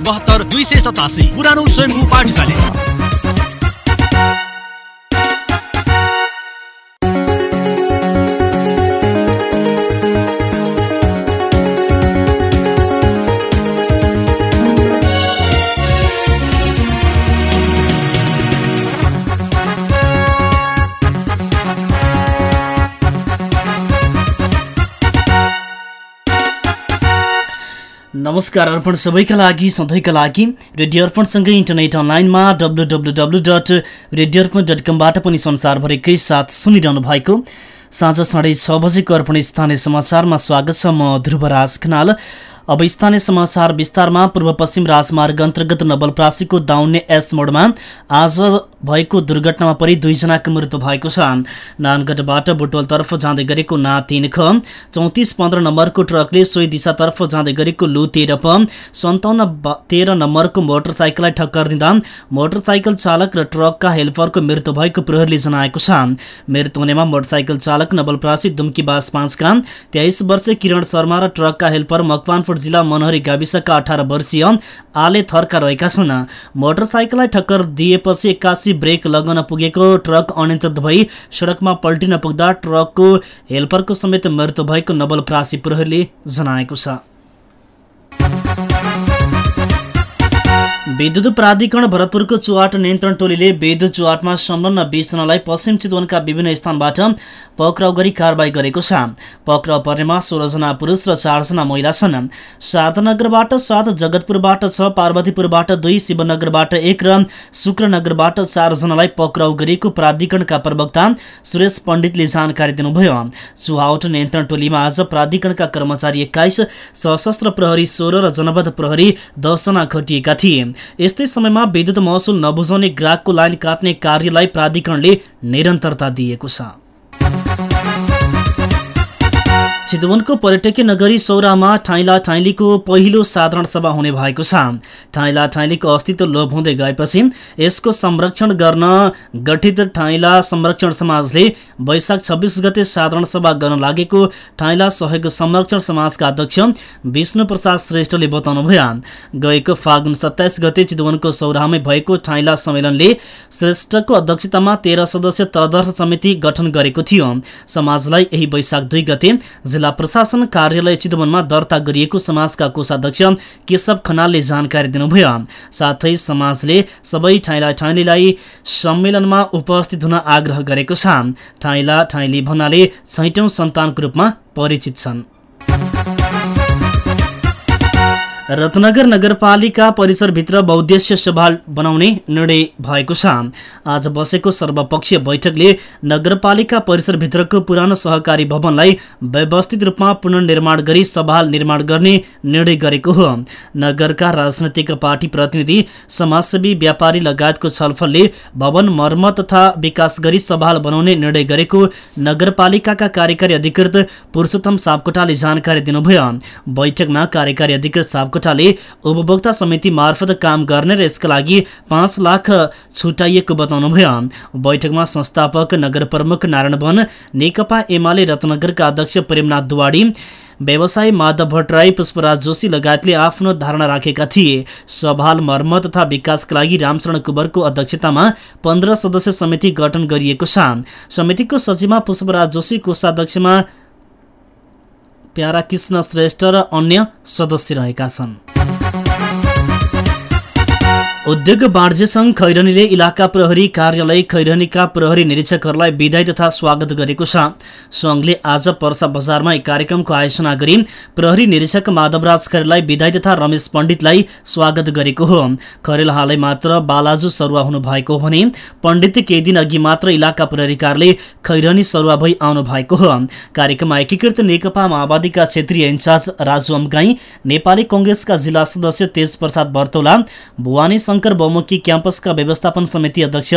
बहत्तर दुई सय सतासी पुरानो स्वयम्भू पाठशाला। नमस्कार अर्पण सबैका लागि सधैँका लागि रेडियो अर्पणसँगै इन्टरनेट अनलाइनमा W W W dot radio Arpan dot कमबाट पनि संसारभरिकै साथ सुनिरहनु भएको साँझ साढे छ बजेको अर्पण स्थानीय समाचारमा स्वागत छ म ध्रुवराज खनाल। अब स्थानीय समाचार विस्तारमा पूर्व पश्चिम राजमार्ग अन्तर्गत नवलप्रासीको दाउन्ने एस मोडमा आज भएको दुर्घटनामा परि दुईजनाको मृत्यु भएको छ। नानगढबाट बुटवलतर्फ जाँदै गरेको ना तिन ख चौतिस पन्ध्र नम्बरको ट्रकले सोही दिशातर्फ जाँदै गरेको लु तेह्र प सन्ताउन्न तेह्र नम्बरको मोटरसाइकललाई ठक्कर दिँदा मोटरसाइकल चालक र ट्रकका हेल्परको मृत्यु भएको प्रहरीले जनाएको छ। मृत्यु हुनेमा मोटरसाइकल चालक नवलप्रासी दुम्की बास पाँचका तेइस वर्षीय किरण शर्मा र ट्रकका हेल्पर मकवानपुर जिल्ला मनहरी गाविसका अठार वर्षीय आले थरका रहेका छन्। मोटरसाइकललाई ठक्कर दिएपछि एक्कासी ब्रेक लगाउन पुगेको ट्रक अनियन्त्रित भई सडकमा पल्टिन पुग्दा ट्रकको हेल्परको समेत मृत्यु भएको नवलप्रासी प्रहरीले जनाएको छ। विद्युत प्राधिकरण भरतपुरको चुवाट नियन्त्रण टोलीले विद्युत चुवाटमा संलग्न बिसजनालाई पश्चिम चितवनका विभिन्न स्थानबाट पक्राउ गरी कारवाही गरेको छ। पक्राउ पर्नेमा सोह्रजना पुरुष र चारजना महिला छन्। शारदानगरबाट सात जगतपुरबाट छ पार्वतीपुरबाट दुई शिवनगरबाट एक र शुक्रनगरबाट चारजनालाई पक्राउ गरिएको प्राधिकरणका प्रवक्ता सुरेश पण्डितले जानकारी दिनुभयो। चुहावट नियन्त्रण टोलीमा आज प्राधिकरणका कर्मचारी एक्काइस सशस्त्र प्रहरी सोह्र र जनपद प्रहरी दसजना खटिएका थिए। यस्तै समयमा विद्युत महसुल नबुझाउने ग्राहकको लाइन काट्ने कार्यलाई प्राधिकरणले निरन्तरता दिएको छ। चितवनको पर्यटकीय नगरी सौरामा ठाइला ठाइलीको पहिलो साधारण सभा हुने भएको छ। ठाइला ठाइलीको अस्तित्व लोप हुँदै गएपछि यसको संरक्षण गर्न गठित ठाइला संरक्षण समाजले वैशाख छब्बिस गते साधारण सभा गर्न लागेको ठाइला सहयोग संरक्षण समाजका अध्यक्ष विष्णु प्रसाद श्रेष्ठले बताउनुभयो। गएको फागुन सत्ताइस गते चितवनको सौराहामै भएको ठाइला सम्मेलनले श्रेष्ठको अध्यक्षतामा तेह्र सदस्य तदर्थ समिति गठन गरेको थियो। समाजलाई यही वैशाख दुई गते जिल्ला प्रशासन कार्यालय चितवनमा दर्ता गरिएको समाजका कोषाध्यक्ष केशव खनालले जानकारी दिनुभयो। साथै समाजले सबै ठाइला ठाइलीलाई सम्मेलनमा उपस्थित हुन आग्रह गरेको छ। ठाइला ठाइली भन्नाले छैटौँ सन्तानको रूपमा परिचित छन्। रत्नगर नगरपालिका परिसरभित्र बहुद्देश्य सभा बनाउने निर्णय भएको छ। आज बसेको सर्वपक्षीय बैठकले नगरपालिका परिसरभित्रको पुरानो सहकारी भवनलाई व्यवस्थित रूपमा पुनर्निर्माण गरी सभा निर्माण गर्ने निर्णय गरेको हो। नगरका राजनैतिक पार्टी प्रतिनिधि समाजसेवी व्यापारी लगायतको छलफलले भवन मर्मत तथा विकास गरी सभाल बनाउने निर्णय गरेको नगरपालिकाका कार्यकारी अधिकृत पुरुषोत्तम सापकोटाले जानकारी दिनुभयो। बैठकमा कार्यकारी अधिकृत सापकोटा कोटाले उपभोक्ता समिति मार्फत काम गर्ने र यसका लागि पाँच लाख छुट्याइएको बताउनुभयो बैठकमा संस्थापक नगर प्रमुख नारायण वन नेकपा एमाले रत्नगरका अध्यक्ष प्रेमनाथ दुवाडी व्यवसायी माधव भट्टराई पुष्पराज जोशी लगायतले आफ्नो धारणा राखेका थिए। सभाल मर्म तथा विकासका लागि रामचरण कुवरको अध्यक्षतामा पन्ध्र सदस्य समिति गठन गरिएको छ। समितिको सचिवमा पुष्पराज जोशी कोषाध्यक्षमा प्यारा कृष्ण श्रेष्ठ र अन्य सदस्य रहेका छन्। उद्योग वाणिज्य सङ्घ खैरनीले इलाका प्रहरी कार्यालय खैरनीका प्रहरी निरीक्षकहरूलाई विदाय तथा स्वागत गरेको छ। सङ्घले आज पर्सा बजारमा एक कार्यक्रमको आयोजना गरी प्रहरी निरीक्षक माधवराज खरेललाई विदाय तथा रमेश पण्डितलाई स्वागत गरेको हो। खरेल हालै मात्र बालाजु सरुवा हुनुभएको हो भने पण्डित केही दिन अघि मात्र इलाका प्रहरी कार्यालय खैरनी सरुवा भई आउनु भएको हो। कार्यक्रममा एकीकृत नेकपा माओवादीका क्षेत्रीय इन्चार्ज राजु अम्गाई नेपाली कङ्ग्रेसका जिल्ला सदस्य तेज प्रसाद बर्तौला भुवानी शङ्कर बहुमुखी क्याम्पसका व्यवस्थापन समिति अध्यक्ष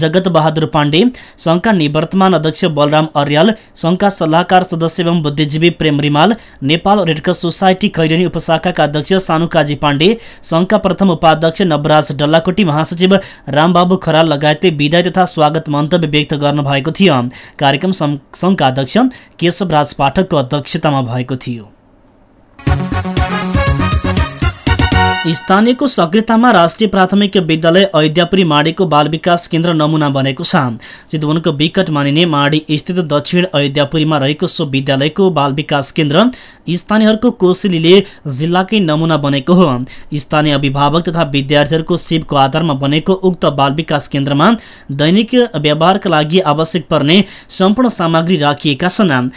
जगत बहादुर पाण्डे सङ्घका निवर्तमान अध्यक्ष बलराम अर्याल सङ्घका सल्लाहकार सदस्य एवं बुद्धिजीवी Prem Rimal Nepal Red Cross society Khaireni उपशाखाका अध्यक्ष सानुकाजी पाण्डे सङ्घका प्रथम उपाध्यक्ष नवराज डल्लाकोटी महासचिव रामबाबु खराल लगायतले विदाय तथा स्वागत मन्तव्य व्यक्त गर्नुभएको थियो। कार्यक्रम सङ्घका अध्यक्ष केशव राज पाठकको अध्यक्षतामा भएको थियो। स्थानीयको सक्रियतामा राष्ट्रिय प्राथमिक विद्यालय अयोध्यापुरी माडीको बाल विकास केन्द्र नमुना बनेको छ। चितवनको विकट मानिने माडी स्थित दक्षिण अयोध्यापुरीमा रहेको सो विद्यालयको बाल विकास केन्द्र स्थानीयहरूको कोसेलीले जिल्लाकै नमुना बनेको हो। स्थानीय अभिभावक तथा विद्यार्थीहरूको सिपको आधारमा बनेको उक्त बाल विकास केन्द्रमा दैनिक व्यवहारका लागि आवश्यक पर्ने सम्पूर्ण सामग्री राखिएका छन्।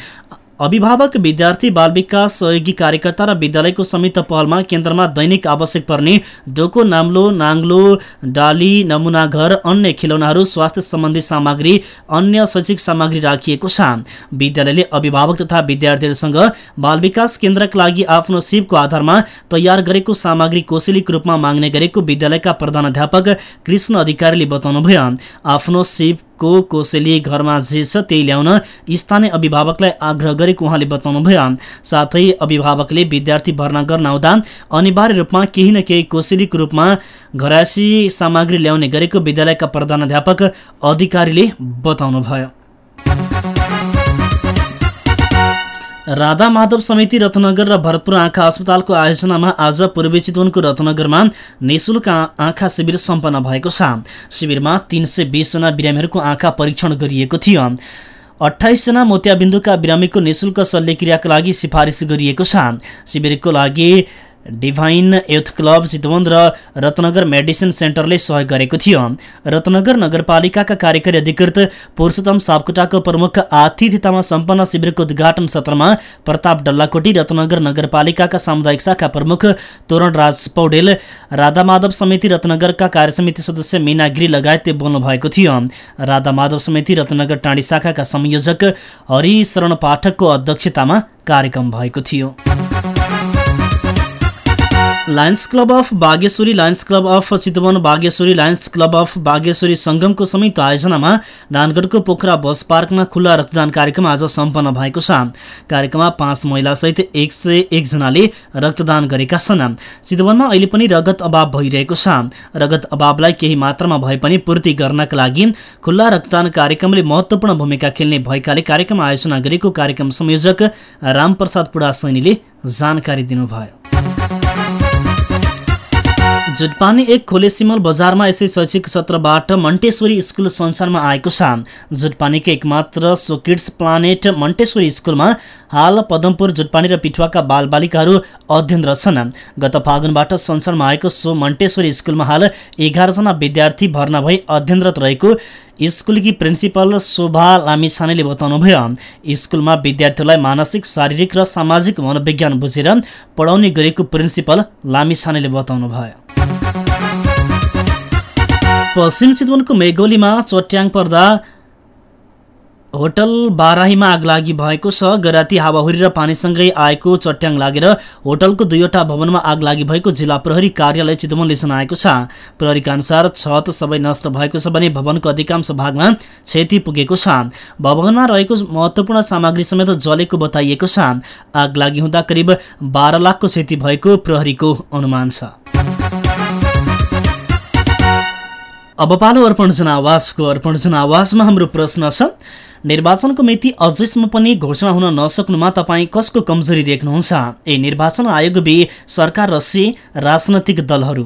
अभिभावक विद्यार्थी बाल विकास सहयोगी कार्यकर्ता र विद्यालयको संयुक्त पहलमा केन्द्रमा दैनिक आवश्यक पर्ने डोको नाम्लो नाङ्लो डाली नमुना घर अन्य खेलौनाहरू स्वास्थ्य सम्बन्धी सामग्री अन्य शैक्षिक सामग्री राखिएको छ। विद्यालयले अभिभावक तथा विद्यार्थीहरूसँग बाल विकास केन्द्रका लागि आफ्नो सिपको आधारमा तयार गरेको सामग्री कोसेलीको रूपमा माग्ने गरेको विद्यालयका प्रधान कृष्ण अधिकारीले बताउनुभयो। आफ्नो सिप को कोसेली घरमा जे छ त्यही ल्याउन स्थानीय अभिभावकलाई आग्रह गरेको उहाँले बताउनुभयो। साथै अभिभावकले विद्यार्थी भर्ना गर्न आउँदा अनिवार्य रूपमा केही न केही कोसेलीको रूपमा घरासी सामग्री ल्याउने गरेको विद्यालयका प्रधानाध्यापक अधिकारीले बताउनुभयो। राधा माधव समिति रत्नगर र भरतपुर आँखा अस्पतालको आयोजनामा आज पूर्वी चितवनको रत्नगरमा निशुल्क आँखा शिविर सम्पन्न भएको छ। शिविरमा तिन सय बिसजना बिरामीहरूको आँखा परीक्षण गरिएको थियो। अठाइसजना मोतियाबिन्दुका बिरामीको निशुल्क शल्यक्रियाका लागि सिफारिस गरिएको छ। शिविरको लागि डिभाइन युथ क्लब चितवन र रत्नगर मेडिसिन सेन्टरले सहयोग गरेको थियो। रत्नगर नगरपालिकाका कार्यकारी अधिकृत पुरुषोत्तम सापकोटाको प्रमुख आतिथ्यतामा सम्पन्न शिविरको उद्घाटन सत्रमा प्रताप डल्लाकोटी रत्नगर नगरपालिकाका सामुदायिक शाखा प्रमुख तोरण राज पौडेल राधा माधव समिति रत्नगरका कार्यसमिति सदस्य मिना गिरी लगायतले बोल्नु भएको थियो। राधा माधव समिति रत्नगर टाँडी शाखाका संयोजक हरिशरण पाठकको अध्यक्षतामा कार्यक्रम भएको थियो। Lions Club of Bageshwari Lions Club of Chitwan Bageshwari Lions Club of Bageshwari सङ्गमको संयुक्त आयोजनामा नानगढको पोखरा बस पार्कमा खुल्ला रक्तदान कार्यक्रम आज सम्पन्न भएको छ। कार्यक्रममा पाँच महिलासहित एक सय एकजनाले रक्तदान गरेका छन्। चितवनमा अहिले पनि रगत अभाव भइरहेको छ। रगत अभावलाई केही मात्रामा भए पनि पूर्ति गर्नका लागि खुल्ला रक्तदान कार्यक्रमले महत्वपूर्ण भूमिका खेल्ने भएकाले कार्यक्रम आयोजना गरेको कार्यक्रम संयोजक रामप्रसाद पुडा सैनीले जानकारी दिनुभयो। जुटपानी एक खोले सिमल बजारमा यसै शैक्षिक सत्रबाट मन्टेश्वरी स्कुल संसारमा आएको छ। जुटपानीको एकमात्र सो किड्स प्लानेट मन्टेश्वरी स्कुलमा हाल पदमपुर जुटपानी र पिठुवाका बालबालिकाहरू अध्ययनरत छन्। गत फागुनबाट संसारमा आएको सो मन्टेश्वरी स्कुलमा हाल एघारजना विद्यार्थी भर्ना भई अध्ययनरत रहेको स्कुलकी प्रिन्सिपल शोभा लामिछानेले बताउनुभयो स्कुलमा विद्यार्थीहरूलाई मानसिक शारीरिक र सामाजिक मनोविज्ञान बुझेर पढाउने गरेको प्रिन्सिपल लामिछानेले बताउनुभयो पश्चिम चितवनको मेघोलीमा चट्याङ पर्दा होटल बाराहीमा आगलागी भएको छ। गराती हावाहुरी र पानीसँगै आएको चट्याङ लागेर होटलको दुईवटा भवनमा आगलागी भएको जिल्ला प्रहरी कार्यालय चितवनले जनाएको छ। प्रहरीका अनुसार छत सबै नष्ट भएको छ भने भवनको अधिकांश भागमा क्षति पुगेको छ। भवनमा रहेको महत्वपूर्ण सामग्री समेत जलेको बताइएको छ। आगलागी हुँदा करिब बाह्र लाखको क्षति भएको प्रहरीको अनुमान छ। अब पालो अर्पण जनावासको अर्पण जनावासमा हाम्रो प्रश्न छ। निर्वाचनको मिति अझैसम्म पनि घोषणा हुन नसक्नुमा तपाईँ कसको कमजोरी देख्नुहुन्छ? ए निर्वाचन आयोग बी सरकार र सी राजनैतिक दलहरू।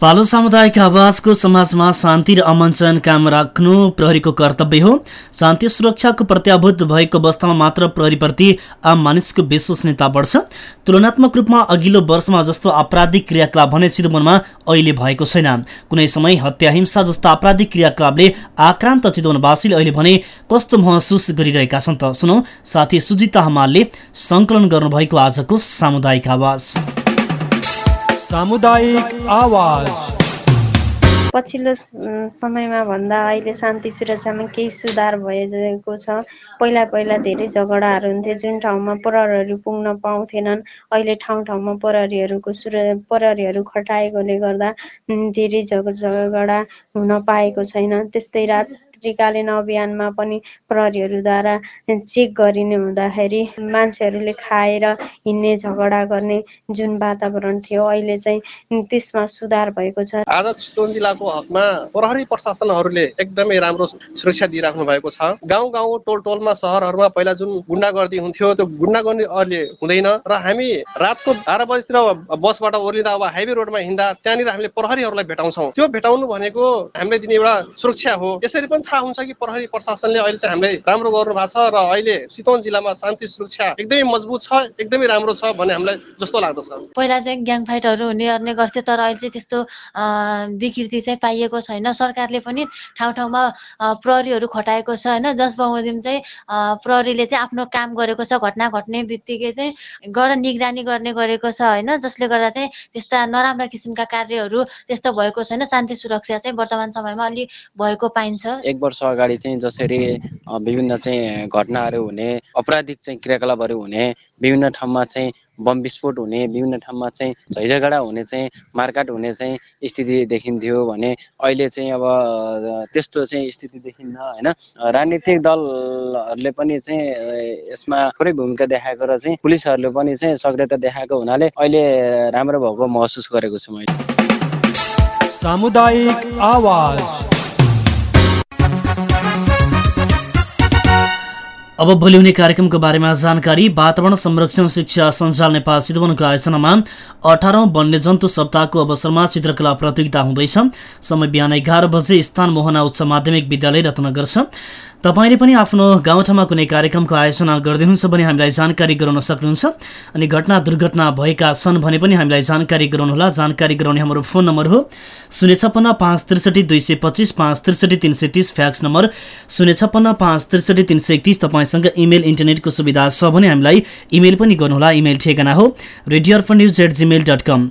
पालो सामुदायिक आवाजको समाजमा शान्ति र अमन चयन कायम राख्नु प्रहरीको कर्तव्य हो। शान्ति सुरक्षाको प्रत्याभूत भएको अवस्थामा मात्र प्रहरीप्रति आम मानिसको विश्वसनीयता बढ्छ। तुलनात्मक रूपमा अघिल्लो वर्षमा जस्तो आपराधिक क्रियाकलाप भने चितवनमा अहिले भएको छैन। कुनै समय हत्या हिंसा जस्ता आपराधिक क्रियाकलापले आक्रान्त चितवनवासीले अहिले भने कस्तो महसुस गरिरहेका छन् त? सुनौ साथी सुजिता हमालले सङ्कलन गर्नुभएको आजको सामुदायिक आवाज। सामुदायिक आवाज। पछिल्लो समयमा भन्दा अहिले शान्ति सुरक्षामा केही सुधार भएको छ। पहिला पहिला धेरै झगडाहरू हुन्थे जुन ठाउँमा प्रहरीहरू पुग्न पाउँथेनन्। अहिले ठाउँ ठाउँमा प्रहरीहरूको सुर प्रहरीहरू खटाएकोले गर्दा धेरै झग झगडा हुन पाएको छैन। त्यस्तै रात्रिकालीन अभियानमा पनि प्रहरीहरूद्वारा चेक गरिने हुँदाखेरि मान्छेहरूले खाएर हिँड्ने झगडा गर्ने जुन वातावरण थियो अहिले चाहिँ त्यसमा सुधार भएको छ। आज चितवन जिल्लाको हकमा प्रहरी प्रशासनहरूले एकदमै राम्रो सुरक्षा दिइराख्नु भएको छ। गाउँ गाउँ टोल टोलमा सहरहरूमा पहिला जुन गुन्डागर्दी हुन्थ्यो त्यो गुन्डागर्दी अहिले हुँदैन र हामी रातको बाह्र बजीतिर बसबाट ओर्लिँदा अब हाइवे रोडमा हिँड्दा त्यहाँनिर हामीले प्रहरीहरूलाई भेटाउँछौँ। त्यो भेटाउनु भनेको हामीले दिने एउटा सुरक्षा हो। यसरी पनि थाहा हुन्छ कि प्रहरी प्रशासनले अहिले चाहिँ हामीलाई राम्रो गर्नु भएको छ र अहिले चितवन जिल्लामा शान्ति सुरक्षा एकदमै मजबुत छ एकदमै राम्रो छ भन्ने हामीलाई जस्तो लाग्दछ। पहिला चाहिँ ग्याङ फाइटहरू हुने गर्ने गर्थ्यो तर अहिले चाहिँ त्यस्तो विकृति चाहिँ पाइएको छैन। सरकारले पनि ठाउँ ठाउँमा प्रहरीहरू खटाएको छ होइन? जस बमोजिम चाहिँ प्रहरीले चाहिँ आफ्नो काम गरेको छ घटना घट्ने बित्तिकै चाहिँ गएर निगरानी गर्ने गरेको छ होइन? जसले गर्दा चाहिँ त्यस्ता नराम्रा किसिमका कार्यहरू त्यस्तो भएको छैन। शान्ति सुरक्षा चाहिँ वर्तमान समयमा अलि भएको पाइन्छ। वर्ष अगाडि चाहिँ जसरी विभिन्न चाहिँ घटनाहरू हुने अपराधिक चाहिँ क्रियाकलापहरू हुने विभिन्न ठाउँमा चाहिँ बम विस्फोट हुने विभिन्न ठाउँमा चाहिँ झैझगडा हुने चाहिँ मारकाट हुने चाहिँ स्थिति देखिन्थ्यो भने अहिले चाहिँ अब त्यस्तो चाहिँ स्थिति देखिन्न होइन? राजनीतिक दलहरूले पनि चाहिँ यसमा थोरै भूमिका देखाएको र चाहिँ पुलिसहरूले पनि चाहिँ सक्रियता देखाएको हुनाले अहिले राम्रो भएको महसुस गरेको छु मैले। सामुदायिक आवाज। अब भोलि हुने कार्यक्रमको बारेमा जानकारी वातावरण संरक्षण शिक्षा सञ्जाल नेपाल चितवनको आयोजनामा अठारौँ वन्यजन्तु सप्ताहको अवसरमा चित्रकला प्रतियोगिता हुँदैछ। समय बिहान एघार बजे स्थान मोहना उच्च माध्यमिक विद्यालय रत्नगर छ। तपाईँले पनि आफ्नो गाउँठाउँमा कुनै कार्यक्रमको आयोजना गरिदिनुहुन्छ भने हामीलाई जानकारी गराउन सक्नुहुन्छ। अनि घटना दुर्घटना भएका छन् भने पनि हामीलाई जानकारी गराउनुहोला जानकारी गराउने हाम्रो फोन नम्बर हो। शून्य छप्पन्न पाँच त्रिसठी दुई सय पच्चिस पाँच त्रिसठी तिन सय तिस फ्याक्स नम्बर शून्य छप्पन्न पाँच त्रिसठी तिन सय एकतिस तपाईँसँग इमेल इन्टरनेटको सुविधा छ भने हामीलाई इमेल पनि गर्नुहोला इमेल ठेगाना हो। Radio Arpan news at Gmail dot com.